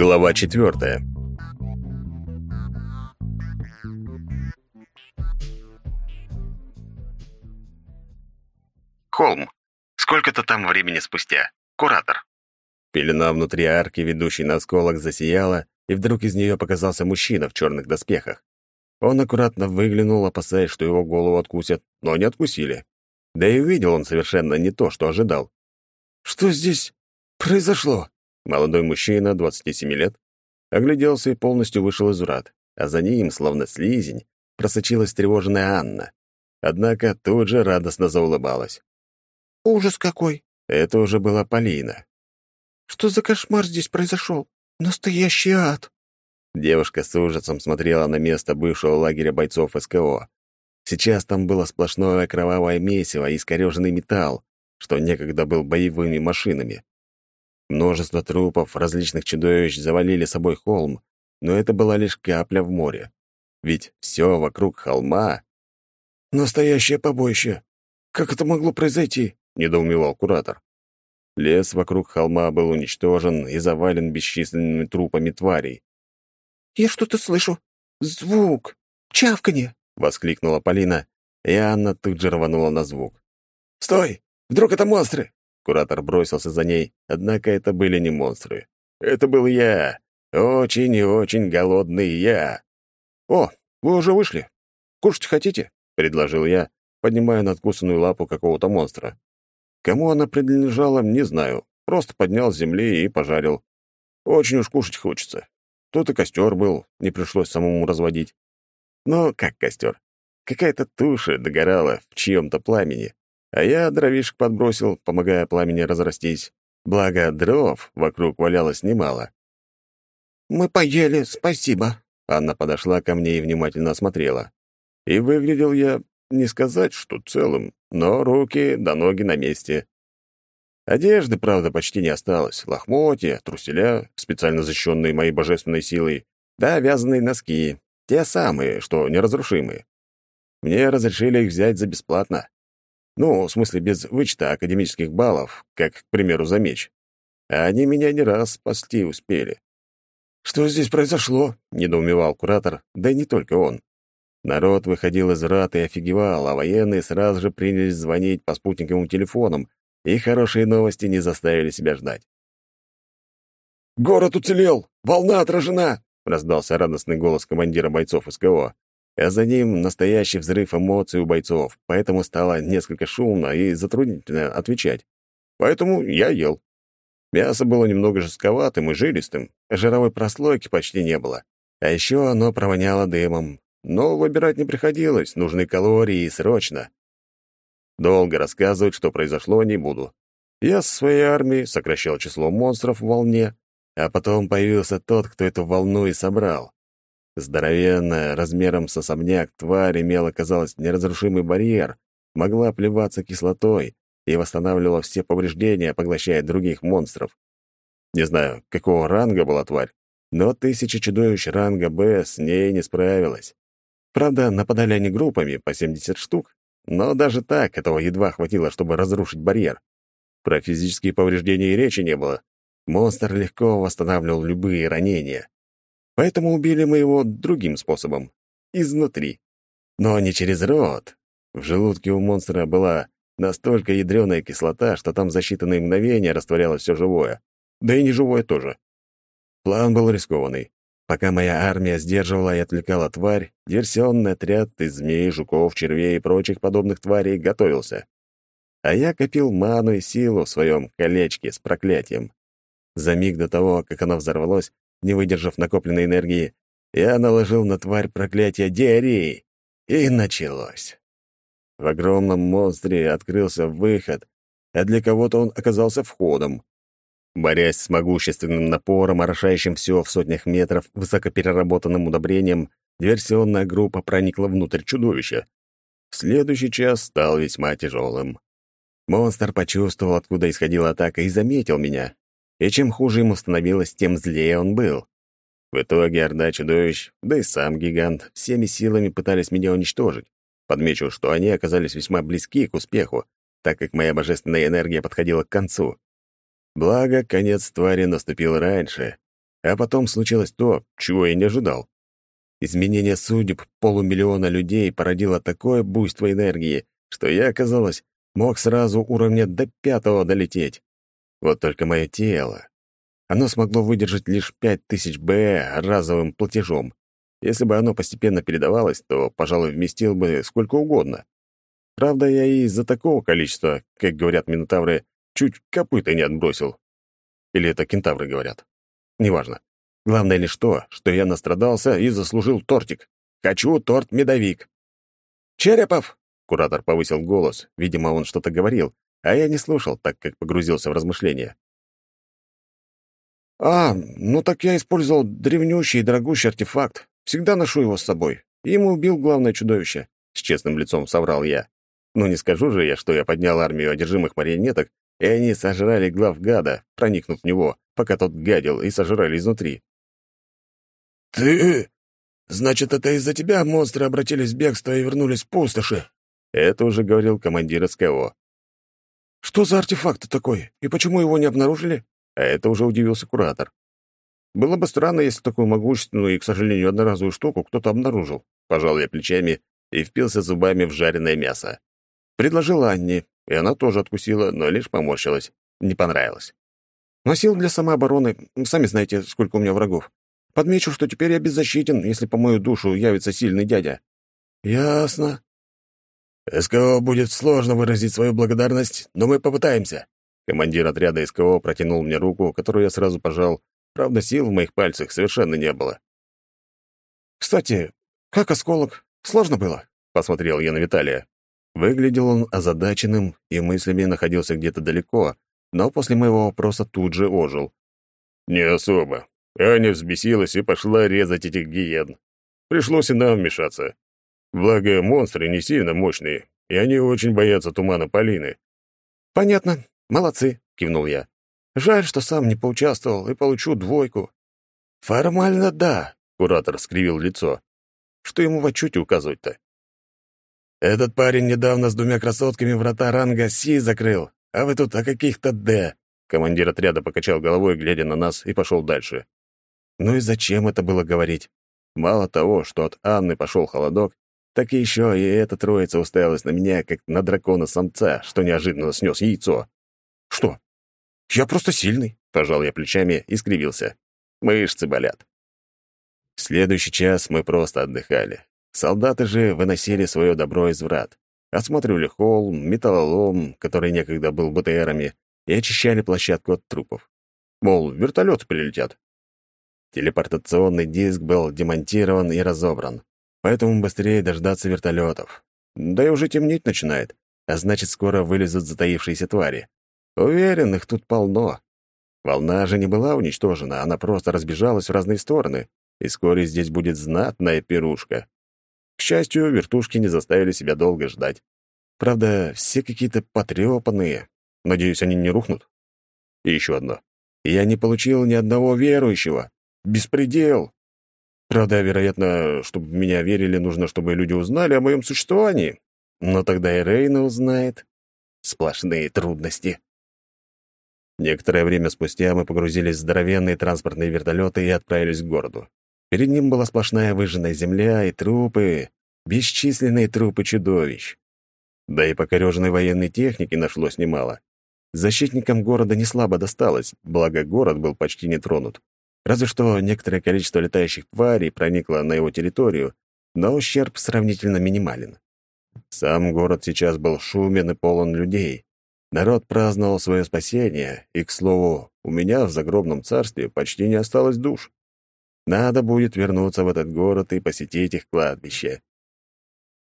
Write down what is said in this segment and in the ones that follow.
Глава четвертая. Холм. Сколько-то там времени спустя. Куратор. Пелена внутри арки, ведущей на осколок, засияла, и вдруг из нее показался мужчина в черных доспехах. Он аккуратно выглянул, опасаясь, что его голову откусят, но не откусили. Да и увидел он совершенно не то, что ожидал. «Что здесь произошло?» Молодой мужчина, 27 лет, огляделся и полностью вышел из врат, а за ним, словно слизень, просочилась тревожная Анна. Однако тут же радостно заулыбалась. «Ужас какой!» Это уже была Полина. «Что за кошмар здесь произошел? Настоящий ад!» Девушка с ужасом смотрела на место бывшего лагеря бойцов СКО. Сейчас там было сплошное кровавое месиво и искорёженный металл, что некогда был боевыми машинами. Множество трупов различных чудовищ завалили собой холм, но это была лишь капля в море. Ведь все вокруг холма... «Настоящее побоище! Как это могло произойти?» — недоумевал куратор. Лес вокруг холма был уничтожен и завален бесчисленными трупами тварей. «Я что-то слышу. Звук. Чавканье!» — воскликнула Полина, и Анна тут же рванула на звук. «Стой! Вдруг это монстры?» Куратор бросился за ней, однако это были не монстры. Это был я. Очень и очень голодный я. «О, вы уже вышли. Кушать хотите?» — предложил я, поднимая надкусанную лапу какого-то монстра. Кому она принадлежала, не знаю. Просто поднял с земли и пожарил. Очень уж кушать хочется. Тут и костер был, не пришлось самому разводить. Но как костер? Какая-то туша догорала в чьем-то пламени а я дровишек подбросил, помогая пламени разрастись. Благо, дров вокруг валялось немало. «Мы поели, спасибо». Анна подошла ко мне и внимательно осмотрела. И выглядел я, не сказать, что целым, но руки до ноги на месте. Одежды, правда, почти не осталось. Лохмотья, труселя, специально защищенные моей божественной силой, да вязаные носки, те самые, что неразрушимые. Мне разрешили их взять за бесплатно. Ну, в смысле, без вычета академических баллов, как, к примеру, за меч. А они меня не раз спасти успели. «Что здесь произошло?» — недоумевал куратор, да и не только он. Народ выходил из врат и офигевал, а военные сразу же принялись звонить по спутниковым телефонам, и хорошие новости не заставили себя ждать. «Город уцелел! Волна отражена!» — раздался радостный голос командира бойцов СКО а за ним настоящий взрыв эмоций у бойцов, поэтому стало несколько шумно и затруднительно отвечать. Поэтому я ел. Мясо было немного жестковатым и жилистым, жировой прослойки почти не было. А еще оно провоняло дымом. Но выбирать не приходилось, нужны калории и срочно. Долго рассказывать, что произошло, не буду. Я со своей армией сокращал число монстров в волне, а потом появился тот, кто эту волну и собрал. Здоровенная, размером с особняк, тварь имела, казалось, неразрушимый барьер, могла плеваться кислотой и восстанавливала все повреждения, поглощая других монстров. Не знаю, какого ранга была тварь, но тысяча чудовищ ранга Б с ней не справилась. Правда, нападали они группами, по 70 штук, но даже так этого едва хватило, чтобы разрушить барьер. Про физические повреждения и речи не было. Монстр легко восстанавливал любые ранения. Поэтому убили мы его другим способом — изнутри. Но не через рот. В желудке у монстра была настолько ядреная кислота, что там за считанные мгновения растворялось все живое. Да и неживое тоже. План был рискованный. Пока моя армия сдерживала и отвлекала тварь, диверсионный отряд из змей, жуков, червей и прочих подобных тварей готовился. А я копил ману и силу в своем колечке с проклятием. За миг до того, как оно взорвалось, не выдержав накопленной энергии, я наложил на тварь проклятие диареи. И началось. В огромном монстре открылся выход, а для кого-то он оказался входом. Борясь с могущественным напором, орошающим все в сотнях метров высокопереработанным удобрением, диверсионная группа проникла внутрь чудовища. Следующий час стал весьма тяжелым. Монстр почувствовал, откуда исходила атака, и заметил меня, и чем хуже ему становилось, тем злее он был. В итоге орда чудовищ, да и сам гигант, всеми силами пытались меня уничтожить. Подмечу, что они оказались весьма близки к успеху, так как моя божественная энергия подходила к концу. Благо, конец твари наступил раньше, А потом случилось то, чего я не ожидал. Изменение судеб полумиллиона людей породило такое буйство энергии, что я, казалось, мог сразу уровня до пятого долететь. Вот только мое тело. Оно смогло выдержать лишь пять тысяч Б разовым платежом. Если бы оно постепенно передавалось, то, пожалуй, вместил бы сколько угодно. Правда, я и из-за такого количества, как говорят минотавры, чуть копыта не отбросил. Или это кентавры говорят. Неважно. Главное лишь то, что я настрадался и заслужил тортик. Хочу торт-медовик. «Черепов!» — куратор повысил голос. Видимо, он что-то говорил, а я не слушал, так как погрузился в размышления. «А, ну так я использовал древнющий и дорогущий артефакт. Всегда ношу его с собой. Им убил главное чудовище», — с честным лицом соврал я. «Ну не скажу же я, что я поднял армию одержимых марионеток, и они сожрали глав гада, проникнув в него, пока тот гадил, и сожрали изнутри». «Ты... Значит, это из-за тебя монстры обратились в бегство и вернулись в пустоши?» Это уже говорил командир СКО. «Что за артефакт такой? И почему его не обнаружили?» А это уже удивился куратор. Было бы странно, если такую могущественную и, к сожалению, одноразовую штуку кто-то обнаружил. Пожал я плечами и впился зубами в жареное мясо. Предложил Анне, и она тоже откусила, но лишь поморщилась. Не понравилось. Носил для самообороны. Сами знаете, сколько у меня врагов. Подмечу, что теперь я беззащитен, если по мою душу явится сильный дядя. Ясно. СКО будет сложно выразить свою благодарность, но мы попытаемся. Командир отряда СКО протянул мне руку, которую я сразу пожал. Правда, сил в моих пальцах совершенно не было. «Кстати, как осколок? Сложно было?» — посмотрел я на Виталия. Выглядел он озадаченным и мыслями находился где-то далеко, но после моего вопроса тут же ожил. «Не особо. Аня взбесилась и пошла резать этих гиен. Пришлось и нам вмешаться. Благо, монстры не сильно мощные, и они очень боятся тумана Полины». «Понятно. «Молодцы», — кивнул я. «Жаль, что сам не поучаствовал и получу двойку». «Формально да», — куратор скривил лицо. «Что ему в отчете указывать-то?» «Этот парень недавно с двумя красотками врата ранга Си закрыл, а вы тут о каких-то Д». Командир отряда покачал головой, глядя на нас, и пошел дальше. Ну и зачем это было говорить? Мало того, что от Анны пошел холодок, так еще и эта троица уставилась на меня, как на дракона-самца, что неожиданно снес яйцо. «Что? Я просто сильный», — пожал я плечами и скривился. Мышцы болят. В следующий час мы просто отдыхали. Солдаты же выносили свое добро из врат, осматривали холм, металлолом, который некогда был БТРами, и очищали площадку от трупов. Мол, вертолеты прилетят. Телепортационный диск был демонтирован и разобран, поэтому быстрее дождаться вертолетов. Да и уже темнеть начинает, а значит, скоро вылезут затаившиеся твари. Уверен, их тут полно. Волна же не была уничтожена, она просто разбежалась в разные стороны, и вскоре здесь будет знатная пирушка. К счастью, вертушки не заставили себя долго ждать. Правда, все какие-то потрепанные. Надеюсь, они не рухнут. И еще одно. Я не получил ни одного верующего. Беспредел. Правда, вероятно, чтобы меня верили, нужно, чтобы люди узнали о моем существовании. Но тогда и Рейна узнает. Сплошные трудности. Некоторое время спустя мы погрузились в здоровенные транспортные вертолеты и отправились к городу. Перед ним была сплошная выжженная земля и трупы, бесчисленные трупы чудовищ. Да и покореженной военной техники нашлось немало. Защитникам города не слабо досталось, благо город был почти не тронут. Разве что некоторое количество летающих тварей проникло на его территорию, но ущерб сравнительно минимален. Сам город сейчас был шумен и полон людей. Народ праздновал свое спасение, и, к слову, у меня в загробном царстве почти не осталось душ. Надо будет вернуться в этот город и посетить их кладбище.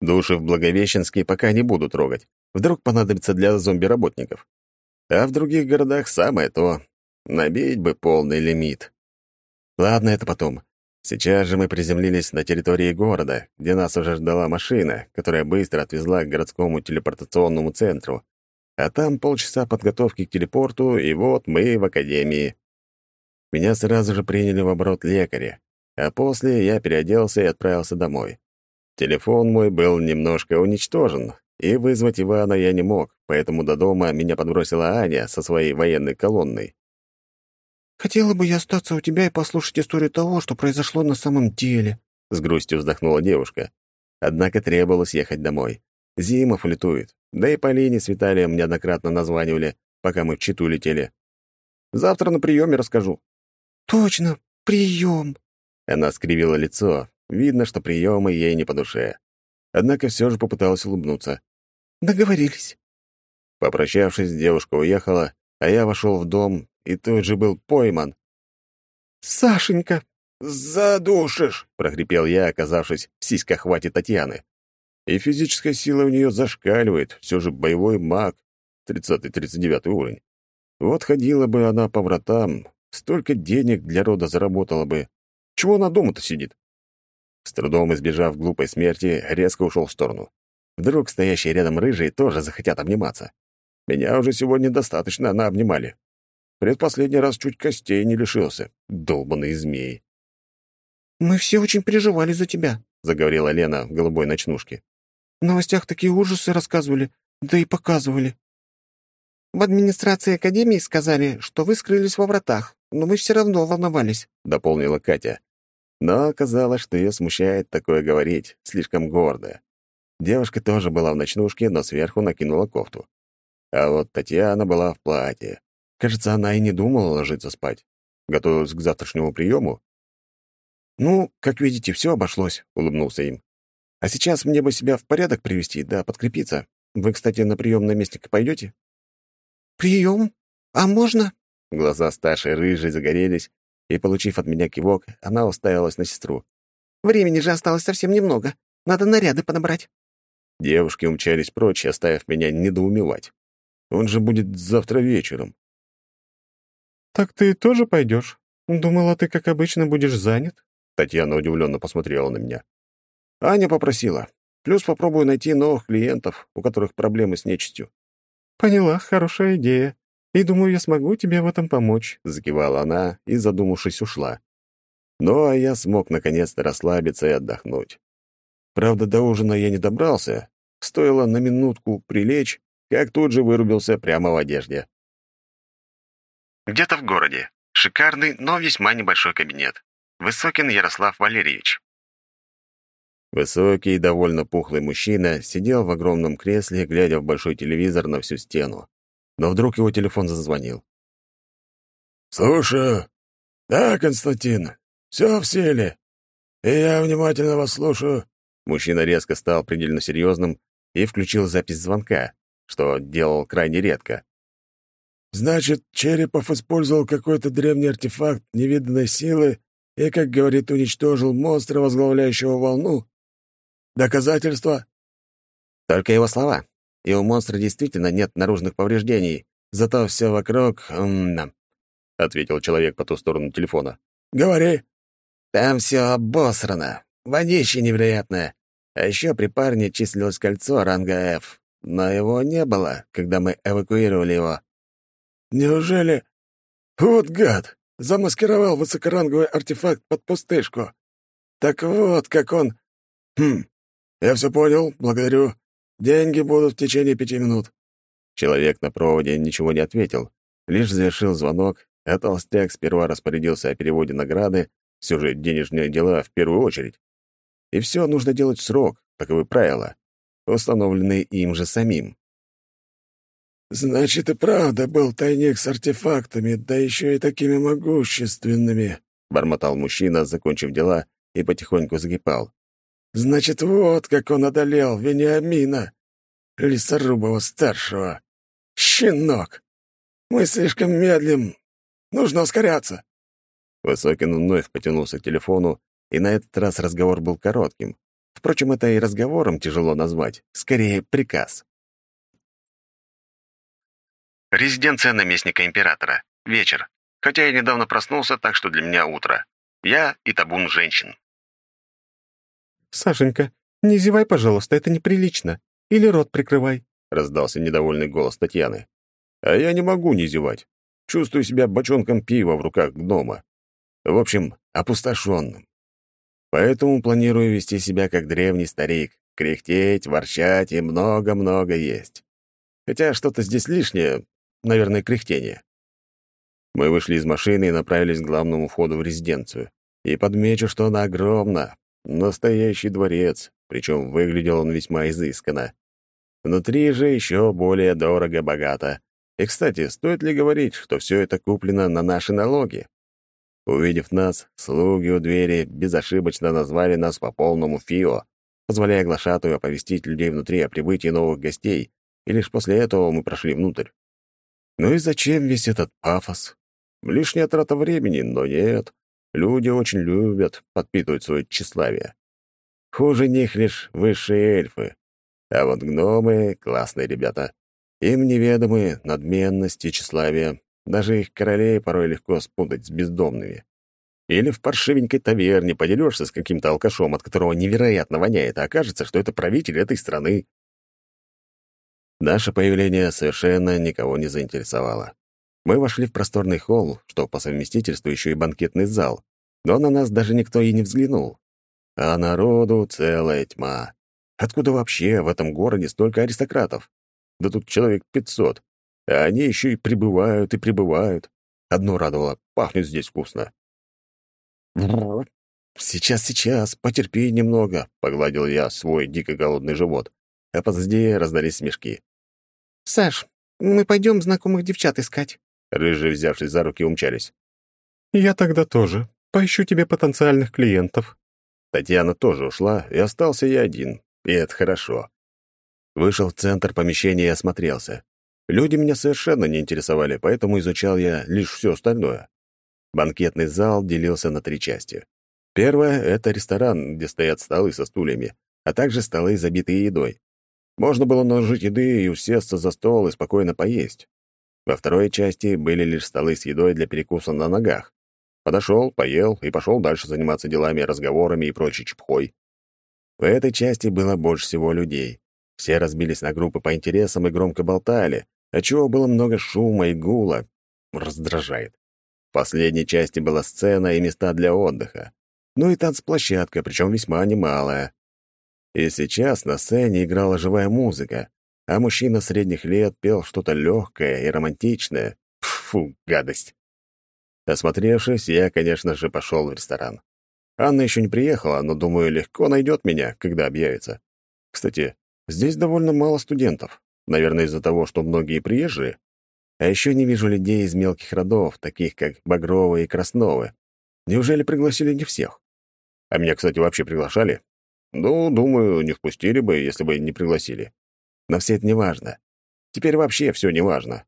Души в Благовещенске пока не буду трогать. Вдруг понадобится для зомби-работников. А в других городах самое то. Набить бы полный лимит. Ладно, это потом. Сейчас же мы приземлились на территории города, где нас уже ждала машина, которая быстро отвезла к городскому телепортационному центру, а там полчаса подготовки к телепорту, и вот мы в академии. Меня сразу же приняли в оборот лекаря, а после я переоделся и отправился домой. Телефон мой был немножко уничтожен, и вызвать Ивана я не мог, поэтому до дома меня подбросила Аня со своей военной колонной. Хотела бы я остаться у тебя и послушать историю того, что произошло на самом деле», — с грустью вздохнула девушка. Однако требовалось ехать домой. Зимов летует. Да и Полине с Виталием неоднократно названивали, пока мы в Читу летели. Завтра на приеме расскажу». «Точно, прием!» Она скривила лицо. Видно, что приемы ей не по душе. Однако все же попыталась улыбнуться. «Договорились». Попрощавшись, девушка уехала, а я вошел в дом и тут же был пойман. «Сашенька!» «Задушишь!» — прохрипел я, оказавшись в сиськохвате Татьяны. И физическая сила у нее зашкаливает, все же боевой маг, 30-39 уровень. Вот ходила бы она по вратам, столько денег для рода заработала бы. Чего она дома-то сидит? С трудом избежав глупой смерти, резко ушел в сторону. Вдруг стоящие рядом рыжие тоже захотят обниматься. Меня уже сегодня достаточно наобнимали. Предпоследний раз чуть костей не лишился. Долбаные змеи. «Мы все очень переживали за тебя», — заговорила Лена в голубой ночнушке. «В новостях такие ужасы рассказывали, да и показывали. В администрации Академии сказали, что вы скрылись во вратах, но мы все равно волновались», — дополнила Катя. Но оказалось, что ее смущает такое говорить, слишком гордо. Девушка тоже была в ночнушке, но сверху накинула кофту. А вот Татьяна была в платье. Кажется, она и не думала ложиться спать. Готовилась к завтрашнему приему. «Ну, как видите, все обошлось», — улыбнулся им. «А сейчас мне бы себя в порядок привести, да подкрепиться. Вы, кстати, на прием наместника пойдете?» «Прием? А можно?» Глаза старшей рыжей загорелись, и, получив от меня кивок, она уставилась на сестру. «Времени же осталось совсем немного. Надо наряды подобрать». Девушки умчались прочь, оставив меня недоумевать. Он же будет завтра вечером. «Так ты тоже пойдешь? Думала, ты, как обычно, будешь занят?» Татьяна удивленно посмотрела на меня. Аня попросила. Плюс попробую найти новых клиентов, у которых проблемы с нечистью. «Поняла, хорошая идея. И думаю, я смогу тебе в этом помочь», — закивала она и, задумавшись, ушла. Ну, а я смог наконец-то расслабиться и отдохнуть. Правда, до ужина я не добрался. Стоило на минутку прилечь, как тут же вырубился прямо в одежде. Где-то в городе. Шикарный, но весьма небольшой кабинет. Высокин Ярослав Валерьевич. Высокий и довольно пухлый мужчина сидел в огромном кресле, глядя в большой телевизор на всю стену. Но вдруг его телефон зазвонил. «Слушаю. Да, Константин, все в силе. И я внимательно вас слушаю». Мужчина резко стал предельно серьезным и включил запись звонка, что делал крайне редко. «Значит, Черепов использовал какой-то древний артефакт невиданной силы и, как говорит, уничтожил монстра, возглавляющего волну? Доказательства? Только его слова. И у монстра действительно нет наружных повреждений. Зато все вокруг... М ответил человек по ту сторону телефона. «Говори». «Там все обосрано. Водище невероятное. А еще при парне числилось кольцо ранга F. Но его не было, когда мы эвакуировали его». «Неужели...» «Вот гад! Замаскировал высокоранговый артефакт под пустышку. Так вот, как он... Хм, «Я все понял, благодарю. Деньги будут в течение пяти минут». Человек на проводе ничего не ответил, лишь завершил звонок, а толстяк сперва распорядился о переводе награды, все же денежные дела в первую очередь. И все нужно делать в срок, таковы правила, установленные им же самим. «Значит, и правда был тайник с артефактами, да еще и такими могущественными», — бормотал мужчина, закончив дела, и потихоньку закипал. Значит, вот как он одолел Вениамина, Лесорубова-старшего. Щенок! Мы слишком медлим. Нужно ускоряться. Высокин вновь потянулся к телефону, и на этот раз разговор был коротким. Впрочем, это и разговором тяжело назвать. Скорее, приказ. Резиденция наместника императора. Вечер. Хотя я недавно проснулся, так что для меня утро. Я и табун женщин. «Сашенька, не зевай, пожалуйста, это неприлично. Или рот прикрывай», — раздался недовольный голос Татьяны. «А я не могу не зевать. Чувствую себя бочонком пива в руках гнома. В общем, опустошенным. Поэтому планирую вести себя как древний старик, кряхтеть, ворчать и много-много есть. Хотя что-то здесь лишнее, наверное, кряхтение. Мы вышли из машины и направились к главному входу в резиденцию. И подмечу, что она огромна. Настоящий дворец, причем выглядел он весьма изысканно. Внутри же еще более дорого-богато. И, кстати, стоит ли говорить, что все это куплено на наши налоги? Увидев нас, слуги у двери безошибочно назвали нас по полному ФИО, позволяя глашатую оповестить людей внутри о прибытии новых гостей, и лишь после этого мы прошли внутрь. Ну и зачем весь этот пафос? Лишняя трата времени, но нет. Люди очень любят подпитывать свое тщеславие. Хуже них лишь высшие эльфы. А вот гномы — классные ребята. Им неведомы надменность и тщеславие. Даже их королей порой легко спутать с бездомными. Или в паршивенькой таверне поделишься с каким-то алкашом, от которого невероятно воняет, а окажется, что это правитель этой страны. Наше появление совершенно никого не заинтересовало. Мы вошли в просторный холл, что по совместительству еще и банкетный зал, но на нас даже никто и не взглянул. А народу целая тьма. Откуда вообще в этом городе столько аристократов? Да тут человек пятьсот. А они еще и прибывают и прибывают. Одно радовало — пахнет здесь вкусно. «Сейчас, сейчас, потерпи немного», — погладил я свой дико голодный живот, а позади раздались смешки. «Саш, мы пойдем знакомых девчат искать». Рыжие, взявшись за руки, умчались. «Я тогда тоже. Поищу тебе потенциальных клиентов». Татьяна тоже ушла, и остался я один. И это хорошо. Вышел в центр помещения и осмотрелся. Люди меня совершенно не интересовали, поэтому изучал я лишь все остальное. Банкетный зал делился на три части. Первая — это ресторан, где стоят столы со стульями, а также столы, забитые едой. Можно было наложить еды и усесться за стол и спокойно поесть. Во второй части были лишь столы с едой для перекуса на ногах. Подошел, поел и пошел дальше заниматься делами, разговорами и прочей чепхой. В этой части было больше всего людей. Все разбились на группы по интересам и громко болтали, отчего было много шума и гула. Раздражает. В последней части была сцена и места для отдыха. Ну и танцплощадка, причем весьма немалая. И сейчас на сцене играла живая музыка, а мужчина средних лет пел что-то легкое и романтичное. Фу, гадость. Осмотревшись, я, конечно же, пошел в ресторан. Анна еще не приехала, но, думаю, легко найдет меня, когда объявится. Кстати, здесь довольно мало студентов. Наверное, из-за того, что многие приезжие. А еще не вижу людей из мелких родов, таких как Багровы и Красновы. Неужели пригласили не всех? А меня, кстати, вообще приглашали? Ну, думаю, не впустили бы, если бы не пригласили. Но все это не важно. Теперь вообще все не важно.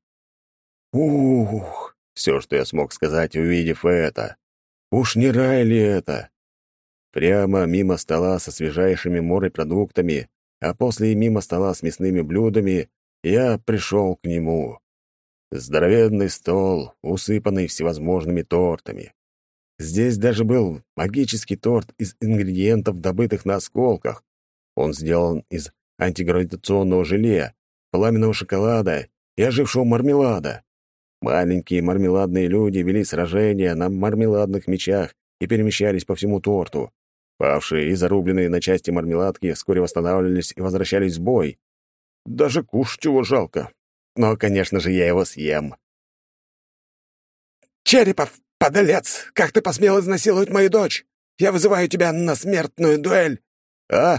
Ух, все, что я смог сказать, увидев это. Уж не рай ли это? Прямо мимо стола со свежайшими морепродуктами, а после и мимо стола с мясными блюдами, я пришел к нему. Здоровенный стол, усыпанный всевозможными тортами. Здесь даже был магический торт из ингредиентов, добытых на осколках. Он сделан из антигравитационного желе, пламенного шоколада и ожившего мармелада. Маленькие мармеладные люди вели сражения на мармеладных мечах и перемещались по всему торту. Павшие и зарубленные на части мармеладки вскоре восстанавливались и возвращались в бой. Даже кушать его жалко. Но, конечно же, я его съем. «Черепов, «Подлец! Как ты посмел изнасиловать мою дочь? Я вызываю тебя на смертную дуэль!» «А?